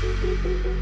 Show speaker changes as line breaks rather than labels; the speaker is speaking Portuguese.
Música